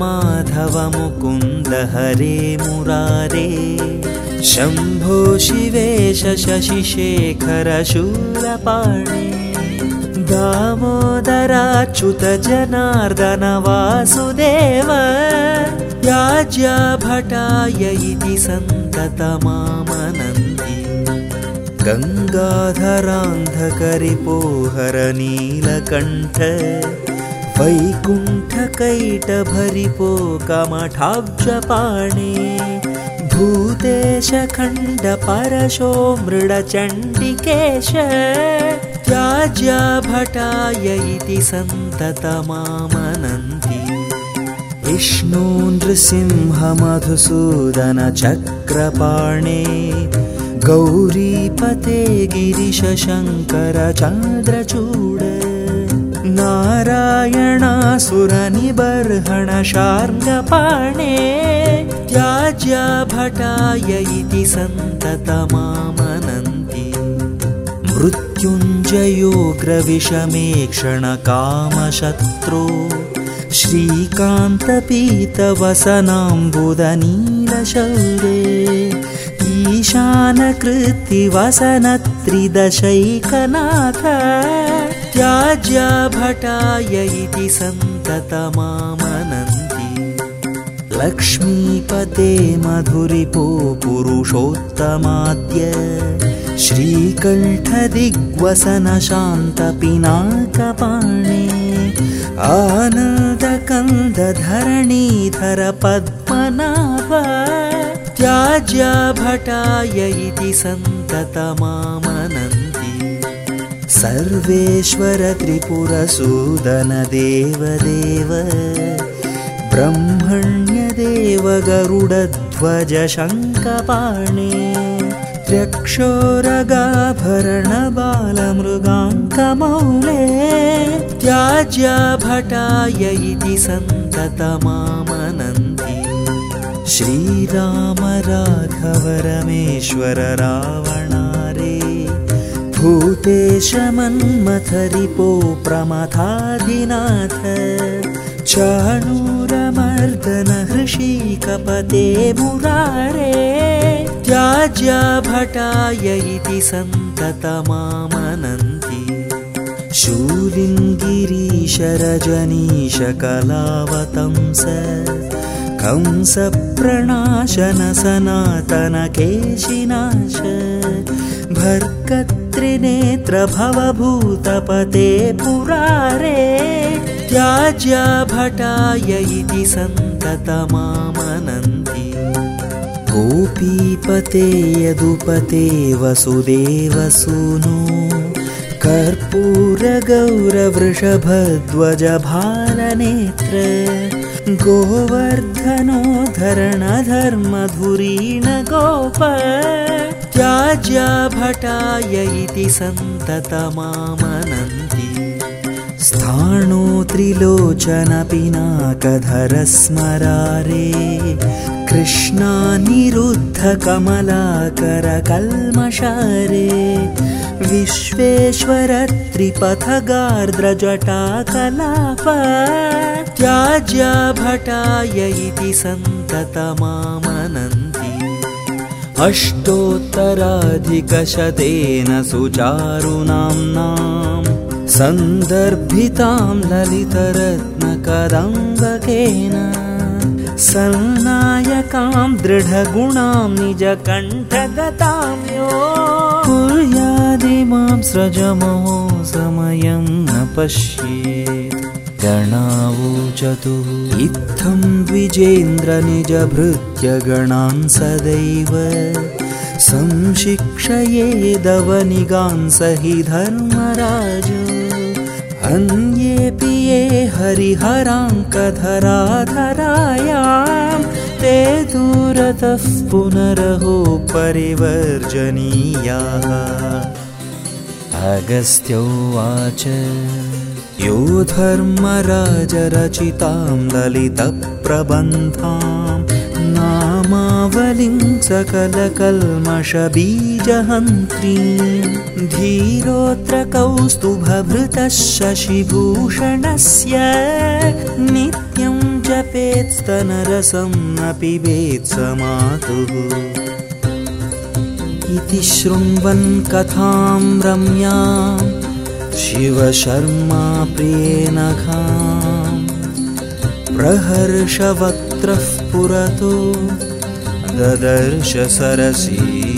माधव मुकुन्द हरे मुरारे शम्भो शिवेश शशिशेखर शूरपाणे दामोदराच्युत जनार्दन वासुदेव याज्ञाभटाय इति सन्ततमामनन्ति गङ्गाधरान्धकरिपोहर नीलकण्ठ वैकुण्ठकैटभरिपो कमठाब्जपाणे भूतेशखण्ड परशो मृडचण्डिकेश त्याज्याभटाय इति सन्ततमामनन्ति। विष्णो नृसिंहमधुसूदनचक्रपाणे गौरीपते गिरिशशङ्कर चान्द्रचूड नारायणासुरनिबर्हणशार्ङ्गपाणे त्याज्याभटाय इति सन्ततमामनन्ति। मृत्युञ्जयोग्रविषमेक्षणकामशत्रो श्रीकान्तपीतवसनाम्बुदनीलशौरे ईशानकृत्तिवसनत्रिदशैकनाथ त्याज्याभटाय इति सन्ततमामनन्ति लक्ष्मीपते मधुरिपो पुरुषोत्तमाद्य श्रीकण्ठदिग्वसनशान्तपिनाकपाणे आनन्दकन्दधरणीधर पद्मनाभ त्याज्याभटाय इति सन्ततमामनन्ति सर्वेश्वर त्रिपुरसूदन देवदेव ब्रह्मण्यदेव गरुडध्वज शङ्कपाणे त्र्यक्षोरगाभरणबालमृगाङ्कमौले त्याज्याभटाय इति सन्ततमामनन्ति। श्रीराम राघव रमेश्वर रावणारे भूतेश मन्मथरिपो प्रमथाधिनाथ चाणूरमर्दन हृषीकपते मुरारे त्याज्याभटाय इति सन्ततमामनन्ति शूलिङ्गिरीशरजनीशकलावतंस कंसप्रणाशन सनातनकेशिनाश भर्गत्रिनेत्र भवभूतपते पुरारे त्याज्याभटाय इति सन्ततमामनन्ति। गोपीपते यदुपते वसुदेवसूनो कर्पूरगौरवृषभध्वजभालनेत्र गोवर्धनो धरणधर्मधुरीण गोप त्याज्याभटाय इति सन्ततमामनन्ति। स्थाणो त्रिलोचनपिनाकधर स्मरारे कृष्णानिरुद्धकमलाकरकल्मषारे। विश्वेश्वर त्रिपथगार्द्रजटाकलाप त्याज्याभटाय इति सन्ततमामनन्ति अष्टोत्तराधिकशतेन सुचारुनाम्नाम् सन्दर्भितां ललितरत्नकदम्बकेन सन्नायकां दृढगुणां निजकण्ठगतां यो कुर्यादिमां स्रजमो समयं न पश्येत् गणावोचतु इत्थं द्विजेन्द्र निजभृत्यगणान् सदैव संशिक्षयेदवनिगांस हि धर्मराज। अन्येऽपि ये हरिहराङ्कधराधरायां ते दूरतः पुनरहो परिवर्जनीयाः। अगस्त्योवाच यो धर्मराजरचितां ललितप्रबन्धाम् नामावलिं सकलकल्मषबीजहन्त्रीं धीरोऽत्र कौस्तुभभृतः शशिभूषणस्य नित्यं जपेत्स्तनरसं न पिबेत् स मातुः इति शृण्वन् कथां रम्यां शिवशर्मा प्रियेणघा प्रहर्षवक्त्रः पुरतो। ददर्श सरसी